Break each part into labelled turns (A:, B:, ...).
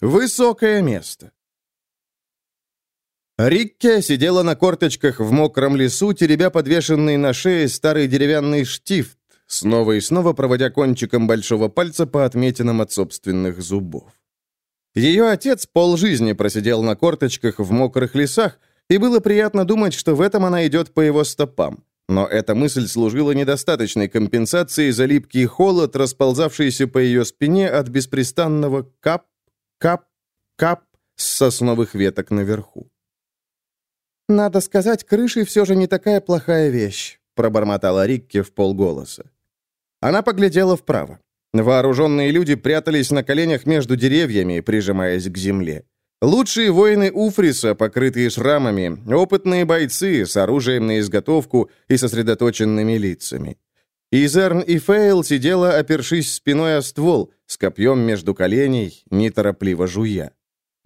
A: Высокое место. Рикке сидела на корточках в мокром лесу, теребя подвешенный на шее старый деревянный штифт, снова и снова проводя кончиком большого пальца по отметинам от собственных зубов. Ее отец полжизни просидел на корточках в мокрых лесах, и было приятно думать, что в этом она идет по его стопам. Но эта мысль служила недостаточной компенсацией за липкий холод, расползавшийся по ее спине от беспрестанного кап, кап, кап с сосновых веток наверху. «Надо сказать, крыши все же не такая плохая вещь», пробормотала Рикки в полголоса. Она поглядела вправо. Вооруженные люди прятались на коленях между деревьями, прижимаясь к земле. Лучшие воины Уфриса, покрытые шрамами, опытные бойцы с оружием на изготовку и сосредоточенными лицами. Изерн и Фейл сидела, опершись спиной о ствол, с копьем между коленей, неторопливо жуя.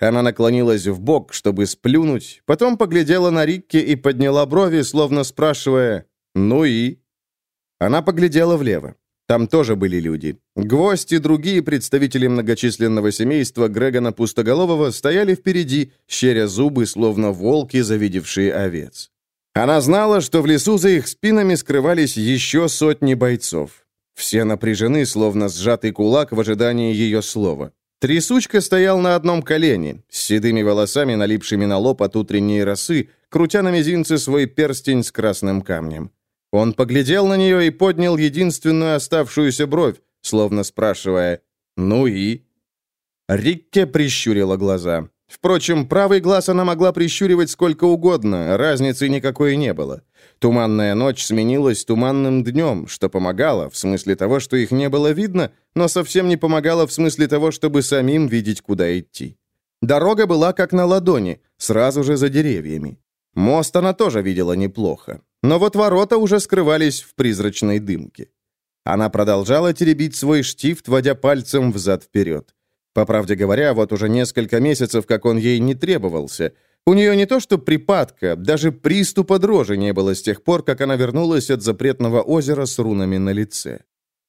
A: Она наклонилась в бок, чтобы сплюнуть, потом поглядела на Рикки и подняла брови, словно спрашивая «Ну и?». Она поглядела влево. Там тоже были люди. Гвоздь и другие представители многочисленного семейства Грегона Пустоголового стояли впереди, щеря зубы, словно волки, завидевшие овец. Она знала, что в лесу за их спинами скрывались еще сотни бойцов. Все напряжены, словно сжатый кулак в ожидании ее слова. Трясучка стоял на одном колене, с седыми волосами, налипшими на лоб от утренней росы, крутя на мизинце свой перстень с красным камнем. Он поглядел на нее и поднял единственную оставшуюся бровь, словно спрашивая «Ну и?». Рикке прищурила глаза. Впрочем, правый глаз она могла прищуривать сколько угодно, разницы никакой не было. Туманная ночь сменилась туманным днем, что помогало, в смысле того, что их не было видно, но совсем не помогало в смысле того, чтобы самим видеть, куда идти. Дорога была как на ладони, сразу же за деревьями. Мост она тоже видела неплохо. Но вот ворота уже скрывались в призрачной дымке. Она продолжала теребить свой штифт, водя пальцем взад-вперед. По правде говоря, вот уже несколько месяцев, как он ей не требовался. У нее не то что припадка, даже приступа дрожи не было с тех пор, как она вернулась от запретного озера с рунами на лице.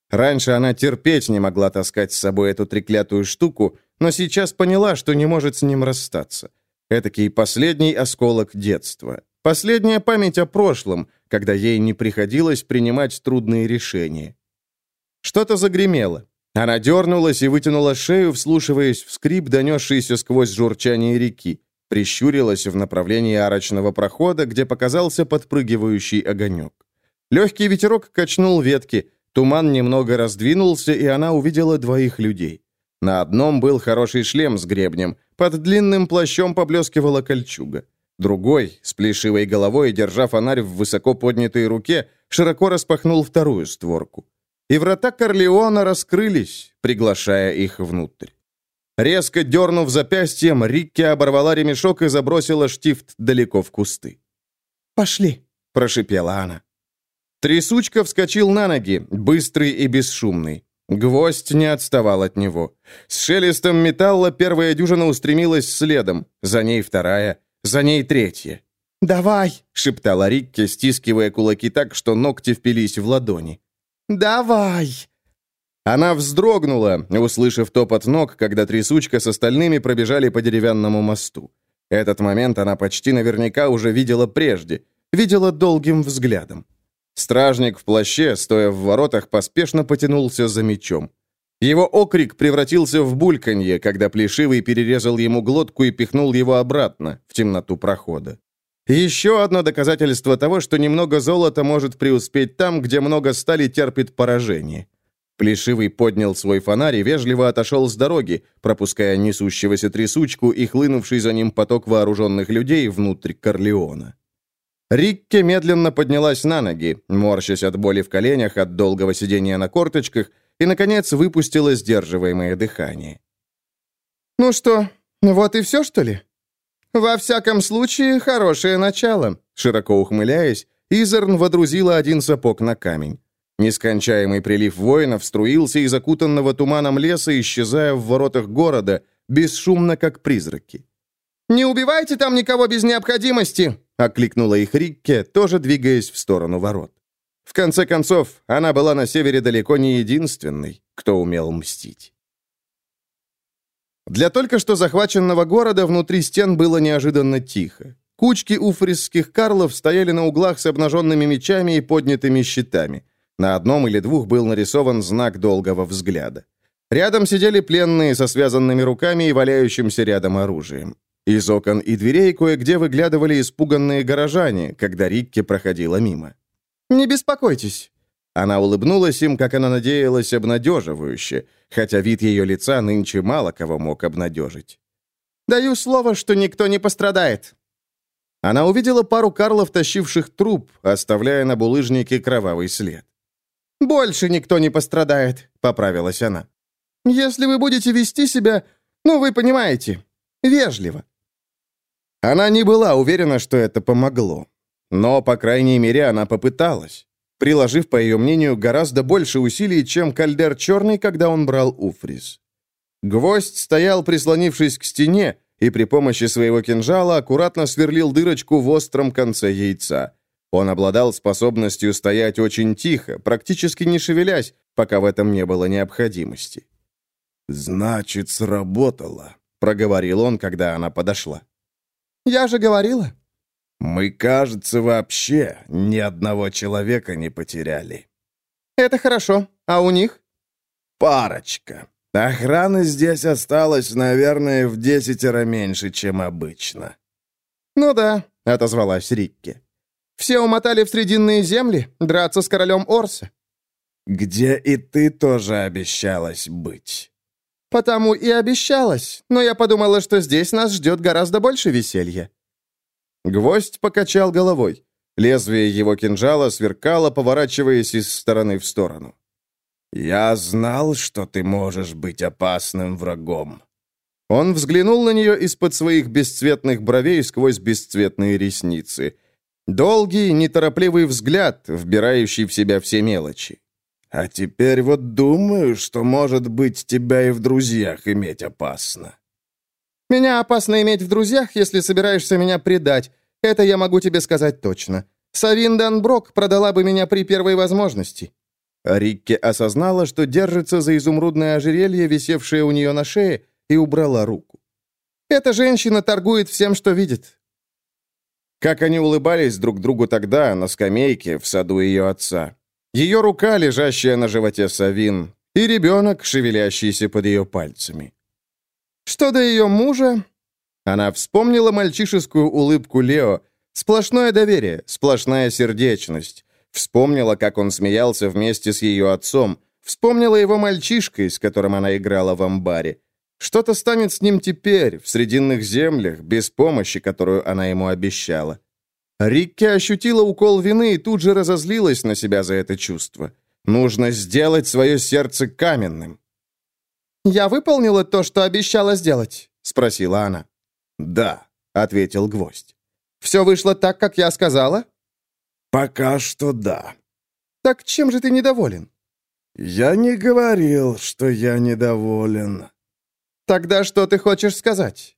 A: Раньше она терпеть не могла таскать с собой эту треклятую штуку, но сейчас поняла, что не может с ним расстаться. Этакий последний осколок детства. Последняя память о прошлом, когда ей не приходилось принимать трудные решения. Что-то загремело. Она дернулась и вытянула шею, вслушиваясь в скрип, донесшийся сквозь журчание реки. Прищурилась в направлении арочного прохода, где показался подпрыгивающий огонек. Легкий ветерок качнул ветки, туман немного раздвинулся, и она увидела двоих людей. На одном был хороший шлем с гребнем, под длинным плащом поблескивала кольчуга. Другой, с плешивой головой, держа фонарь в высоко поднятой руке, широко распахнул вторую створку. И врата Корлеона раскрылись, приглашая их внутрь. Резко дернув запястьем, Рикки оборвала ремешок и забросила штифт далеко в кусты.
B: «Пошли», —
A: прошипела она. Трясучка вскочил на ноги, быстрый и бесшумный. Гвоздь не отставал от него. С шелестом металла первая дюжина устремилась следом, за ней вторая, за ней третья.
B: «Давай!»
A: — шептала Рикки, стискивая кулаки так, что ногти впились в ладони.
B: «Давай!»
A: Она вздрогнула, услышав топот ног, когда трясучка с остальными пробежали по деревянному мосту. Этот момент она почти наверняка уже видела прежде, видела долгим взглядом. Стражник в плаще, стоя в воротах, поспешно потянулся за мечом. Его окрик превратился в бульканье, когда Плешивый перерезал ему глотку и пихнул его обратно, в темноту прохода. Еще одно доказательство того, что немного золота может преуспеть там, где много стали терпит поражение. Плешивый поднял свой фонарь и вежливо отошел с дороги, пропуская несущегося трясучку и хлынувший за ним поток вооруженных людей внутрь Корлеона. Рикке медленно поднялась на ноги, морщась от боли в коленях, от долгого сидения на корточках и, наконец, выпустила сдерживаемое дыхание.
B: «Ну что, вот и все, что ли?» «Во всяком случае, хорошее начало», — широко ухмыляясь, Изерн водрузила один сапог на камень. Нескончаемый прилив воинов струился из окутанного туманом леса, исчезая в воротах города, бесшумно, как призраки. «Не убивайте там никого без необходимости!» — окликнула их Рикке, тоже двигаясь в сторону ворот. В конце концов, она была на севере далеко не единственной, кто умел мстить.
A: Для только что захваченного города внутри стен было неожиданно тихо. Кучки уфрисских карлов стояли на углах с обнаженными мечами и поднятыми щитами. На одном или двух был нарисован знак долгого взгляда. Рядом сидели пленные со связанными руками и валяющимся рядом оружием. Из окон и дверей кое-где выглядывали испуганные горожане, когда Рикки проходила мимо.
B: «Не беспокойтесь».
A: Она улыбнулась им, как она надеялась, обнадеживающе, хотя вид ее лица нынче мало кого мог обнадежить.
B: «Даю слово, что никто не пострадает».
A: Она увидела пару карлов, тащивших труп, оставляя на булыжнике кровавый след.
B: «Больше никто не пострадает», — поправилась она. «Если вы будете вести себя, ну, вы понимаете, вежливо».
A: Она не была уверена, что это помогло. Но, по крайней мере, она попыталась, приложив, по ее мнению, гораздо больше усилий, чем Кальдер Черный, когда он брал Уфрис. Гвоздь стоял, прислонившись к стене, и при помощи своего кинжала аккуратно сверлил дырочку в остром конце яйца. Он обладал способностью стоять очень тихо, практически не шевелясь, пока в этом не было необходимости.
C: «Значит, сработало», — проговорил он, когда она подошла.
B: «Я же говорила».
C: «Мы, кажется, вообще ни одного человека не потеряли».
B: «Это хорошо. А у них?»
C: «Парочка. Охраны здесь осталось, наверное, в десятеро меньше, чем обычно».
B: «Ну да», — отозвалась Рикки. «Все умотали в Срединные земли, драться с королем Орса».
C: «Где и ты тоже обещалась быть».
B: «Потому и обещалась, но я подумала, что здесь нас ждет гораздо больше веселья».
A: Гвоздь покачал головой. Лезвие его кинжала сверкало, поворачиваясь из стороны в сторону.
C: «Я знал, что ты можешь быть опасным врагом».
A: Он взглянул на нее из-под своих бесцветных бровей сквозь бесцветные ресницы. Долгий, неторопливый взгляд, вбирающий в себя все мелочи.
C: А теперь вот думаю, что, может быть, тебя и в друзьях иметь опасно.
B: Меня опасно иметь в друзьях, если собираешься меня предать. Это я могу тебе сказать точно. Савин Данброк продала бы меня при первой возможности».
A: Рикки осознала, что держится за изумрудное ожерелье, висевшее у нее на шее, и убрала руку.
B: «Эта женщина торгует всем, что видит».
A: Как они улыбались друг другу тогда, на скамейке, в саду ее отца. Ее рука, лежащая на животе Савин, и ребенок, шевелящийся под ее пальцами.
B: Что до ее мужа?
A: Она вспомнила мальчишескую улыбку Лео, сплошное доверие, сплошная сердечность. Вспомнила, как он смеялся вместе с ее отцом, вспомнила его мальчишкой, с которым она играла в амбаре. Что-то станет с ним теперь, в Срединных землях, без помощи, которую она ему обещала. Рикки ощутила укол вины и тут же разозлилась на себя за это чувство. Нужно сделать свое сердце каменным.
B: «Я выполнила то, что обещала сделать?» — спросила она.
C: «Да», — ответил Гвоздь.
B: «Все вышло так, как я сказала?»
C: «Пока что да».
B: «Так чем же ты недоволен?»
C: «Я не говорил, что я недоволен».
B: «Тогда что ты хочешь сказать?»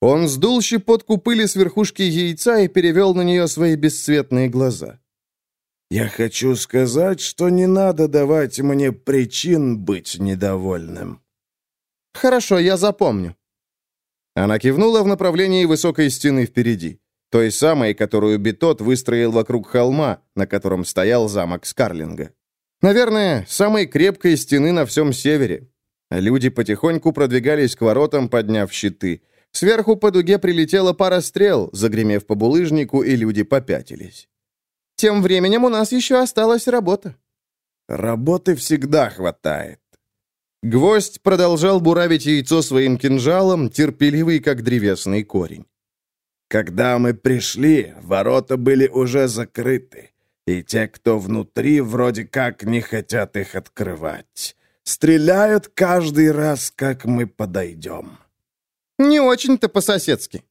A: Он сдул щепотку пыли с верхушки яйца и перевел на нее свои бесцветные глаза.
C: «Я хочу сказать, что не надо давать мне причин быть недовольным».
B: «Хорошо, я запомню».
A: Она кивнула в направлении высокой стены впереди, той самой, которую Бетот выстроил вокруг холма, на котором стоял замок Скарлинга. Наверное, самой крепкой стены на всем севере. Люди потихоньку продвигались к воротам, подняв щиты – Сверху по дуге прилетела пара стрел, загремев по булыжнику, и люди попятились.
B: «Тем временем у нас еще осталась работа».
C: «Работы всегда хватает».
A: Гвоздь продолжал буравить яйцо своим кинжалом, терпеливый, как древесный корень.
C: «Когда мы пришли, ворота были уже закрыты, и те, кто внутри, вроде как не хотят их открывать. Стреляют каждый раз, как мы подойдем».
B: Не очень-то по-соседски.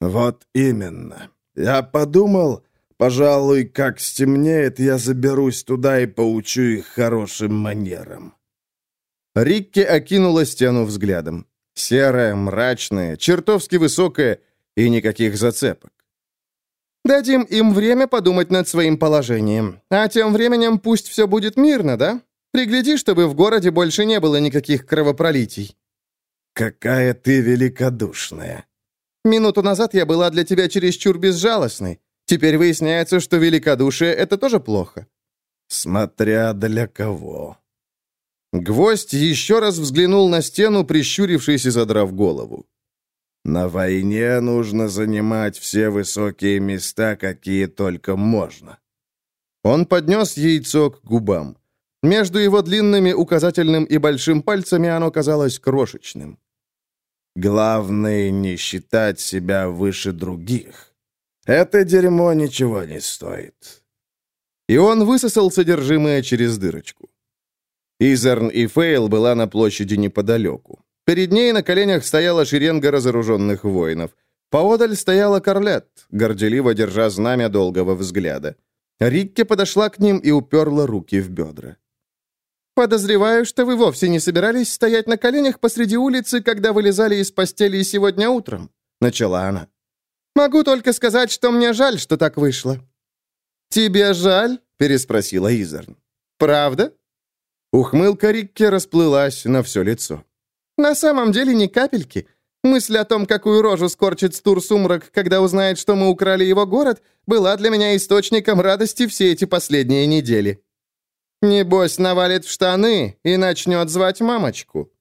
C: Вот именно. Я подумал, пожалуй, как стемнеет, я заберусь туда и поучу их хорошим манерам.
A: Рикки окинула стену взглядом. Серая, мрачная, чертовски высокая и никаких зацепок.
B: «Дадим им время подумать над своим положением. А тем временем пусть все будет мирно, да? Пригляди, чтобы в городе больше не было никаких кровопролитий».
C: какая ты великодушная!»
B: «Минуту назад я была для тебя чересчур безжалостной. Теперь выясняется, что великодушие — это тоже плохо».
C: «Смотря для кого».
A: Гвоздь еще раз взглянул на стену, прищурившись и задрав голову.
C: «На войне нужно занимать все высокие места, какие только можно».
A: Он поднес яйцо к губам. Между его длинными указательным и большим пальцами оно казалось крошечным.
C: «Главное не считать себя выше других. Это дерьмо ничего не стоит».
A: И он высосал содержимое через дырочку. Изерн и Фейл была на площади неподалеку. Перед ней на коленях стояла шеренга разоруженных воинов. Поодаль стояла Корлет, горделиво держа знамя долгого взгляда. Рикке подошла к ним и уперла руки в бедра.
B: «Подозреваю, что вы вовсе не собирались стоять на коленях посреди улицы, когда вылезали из постели сегодня утром», — начала она. «Могу только сказать, что мне жаль, что так вышло». «Тебе жаль?» — переспросила Изерн. «Правда?»
A: Ухмылка Рикки расплылась на все лицо.
B: «На самом деле ни капельки. Мысль о том, какую рожу скорчит Стур Сумрак, когда узнает, что мы украли его город, была для меня источником радости все эти последние недели. Небось, навалит в штаны и начнет звать мамочку».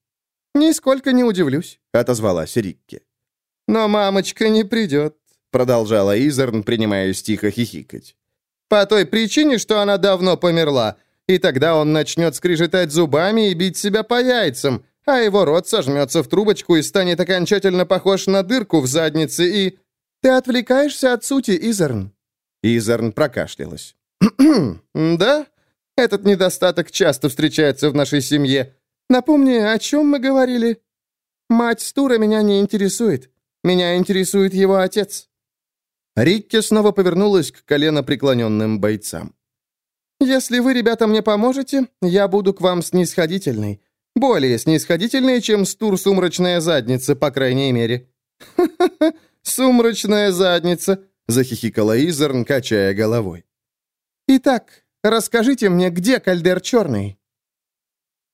B: «Нисколько не удивлюсь», — отозвалась Рикки. «Но мамочка не придет», — продолжала Изерн, принимаясь тихо хихикать. «По той причине, что она давно померла, и тогда он начнет скрежетать зубами и бить себя по яйцам, а его рот сожмется в трубочку и станет окончательно похож на дырку в заднице и... Ты отвлекаешься от сути, Изерн.
A: Изерн прокашлялась.
B: «Да? Этот недостаток часто встречается в нашей семье. Напомни, о чем мы говорили? Мать Стура меня не интересует. Меня интересует его отец».
A: Рикки снова повернулась к колено преклоненным бойцам.
B: «Если вы, ребята, мне поможете, я буду к вам снисходительной. Более снисходительной, чем стур сумрачная задница, по крайней мере». «Ха-ха-ха, сумрачная задница», — захихикала Изерн, качая головой. «Итак, расскажите мне, где кальдер черный?»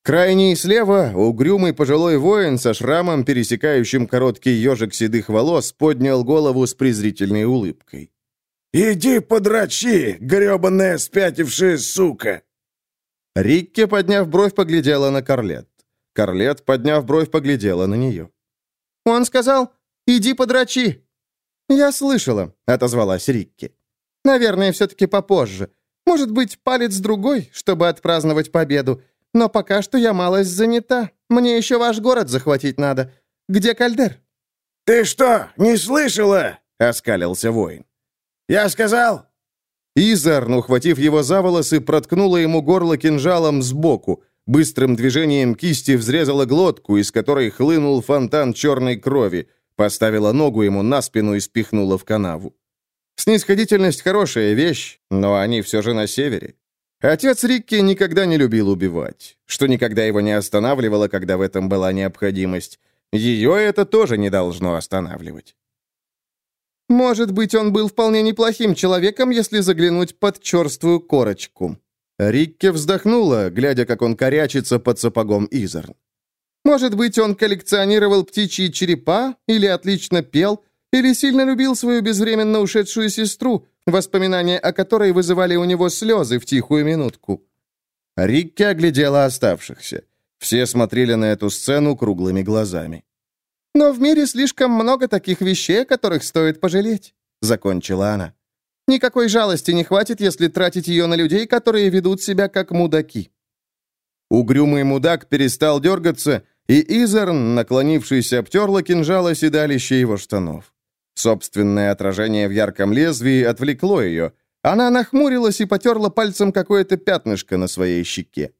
A: Крайний слева, угрюмый пожилой воин со шрамом, пересекающим короткий ежик седых волос, поднял голову с презрительной улыбкой.
C: «Иди подрачи, гребаная спятившая сука!»
A: Рикке, подняв бровь, поглядела на Карлет. Карлет, подняв бровь, поглядела на нее.
B: «Он сказал, иди подрачи!» «Я слышала», — отозвалась Рикки. «Наверное, все-таки попозже. Может быть, палец другой, чтобы отпраздновать победу. Но пока что я малость занята. Мне еще ваш город захватить надо. Где Кальдер?»
C: «Ты что, не слышала?» — оскалился воин. «Я сказал!»
A: Изарн, ухватив его за волосы, проткнула ему горло кинжалом сбоку. Быстрым движением кисти взрезала глотку, из которой хлынул фонтан черной крови, поставила ногу ему на спину и спихнула в канаву. Снисходительность — хорошая вещь, но они все же на севере. Отец Рикки никогда не любил убивать, что никогда его не останавливало, когда в этом была необходимость. Ее это тоже не должно останавливать.
B: Может быть, он был вполне неплохим человеком, если заглянуть под черствую корочку».
A: Рикке вздохнула, глядя, как он корячится под сапогом Изерн.
B: «Может быть, он коллекционировал птичьи черепа, или отлично пел, или сильно любил свою безвременно ушедшую сестру, воспоминания о которой вызывали у него слезы в тихую минутку».
A: Рикке оглядела оставшихся. Все смотрели на эту сцену круглыми глазами.
B: Но в мире слишком много таких вещей, которых стоит пожалеть», — закончила она. «Никакой жалости не хватит, если тратить ее на людей, которые ведут себя как мудаки».
A: Угрюмый мудак перестал дергаться, и Изерн, наклонившись, обтерла кинжала седалище его штанов. Собственное отражение в ярком лезвии отвлекло ее. Она нахмурилась и потерла пальцем какое-то пятнышко на своей щеке.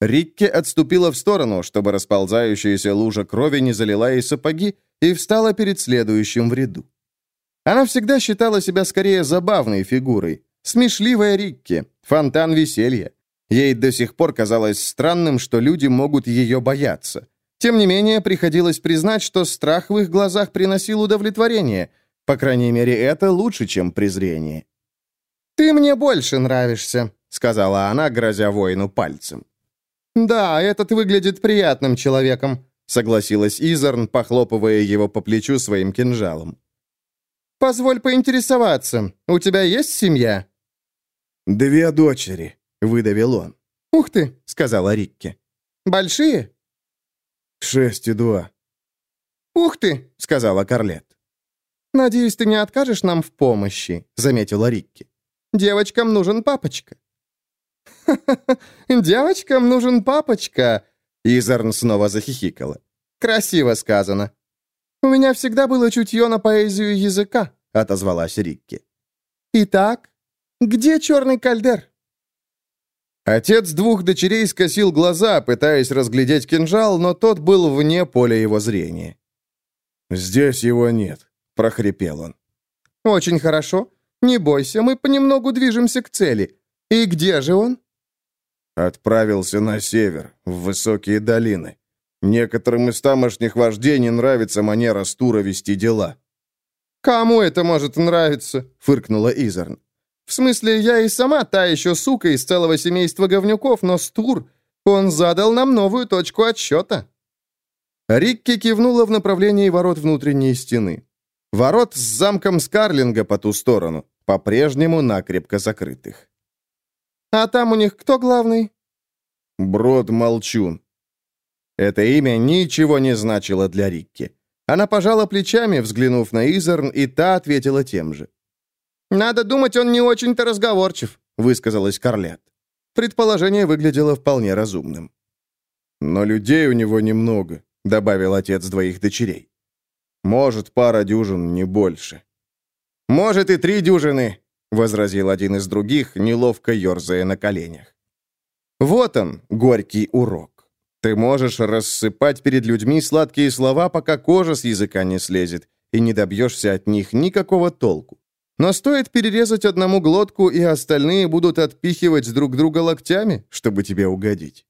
A: Рикке отступила в сторону, чтобы расползающаяся лужа крови не залила ей сапоги, и встала перед следующим в ряду. Она всегда считала себя скорее забавной фигурой. Смешливая Рикки, фонтан веселья. Ей до сих пор казалось странным, что люди могут ее бояться. Тем не менее, приходилось признать, что страх в их глазах приносил удовлетворение. По крайней мере, это лучше, чем презрение.
B: «Ты мне больше нравишься», — сказала она, грозя воину пальцем. «Да, этот выглядит приятным человеком.
A: согласилась Изарн, похлопывая его по плечу своим кинжалом.
B: «Позволь поинтересоваться, у тебя есть семья?»
C: «Две дочери», — выдавил он.
B: «Ух ты», —
A: сказала Рикки.
B: «Большие?»
C: «Шесть и два».
B: «Ух ты», — сказала Карлет. «Надеюсь, ты не откажешь нам в помощи», — заметила Рикки. «Девочкам нужен папочка». «Ха-ха-ха, девочкам нужен папочка», — Изарн снова захихикала. «Красиво сказано». «У меня всегда было чутье на поэзию языка», — отозвалась Рикки. «Итак, где черный кальдер?»
A: Отец двух дочерей скосил глаза, пытаясь разглядеть кинжал, но тот был вне поля его зрения.
C: «Здесь его нет», — прохрипел он.
B: «Очень хорошо. Не бойся, мы понемногу движемся к цели. И где же он?»
C: Отправился на север, в высокие долины. Некоторым из тамошних вождей не нравится манера Стура вести дела.
B: «Кому это может нравиться?» — фыркнула Изерн. «В смысле, я и сама та еще сука из целого семейства говнюков, но Стур, он задал нам новую точку отсчета».
A: Рикки кивнула в направлении ворот внутренней стены. Ворот с замком Скарлинга по ту сторону, по-прежнему накрепко закрытых.
B: «А там у них кто главный?»
C: «Брод Молчун».
A: Это имя ничего не значило для Рикки. Она пожала плечами, взглянув на Изерн, и та ответила тем же.
B: «Надо думать, он не очень-то разговорчив», — высказалась Карлет.
A: Предположение выглядело вполне разумным.
C: «Но людей у него немного», — добавил отец двоих дочерей. «Может, пара дюжин, не больше».
A: «Может, и три дюжины», — возразил один из других, неловко ерзая на коленях. «Вот он, горький урок. Ты можешь рассыпать перед людьми сладкие слова, пока кожа с языка не слезет, и не добьешься от них никакого толку. Но стоит перерезать одному глотку, и остальные будут отпихивать друг друга локтями, чтобы тебе угодить.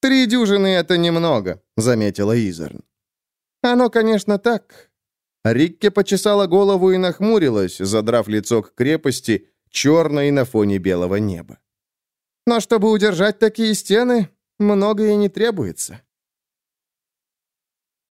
B: «Три дюжины — это немного», — заметила Изерн. «Оно, конечно, так».
A: Рикке почесала голову и нахмурилась, задрав лицо к крепости, черной на фоне белого неба.
B: «Но чтобы удержать такие стены, многое не требуется».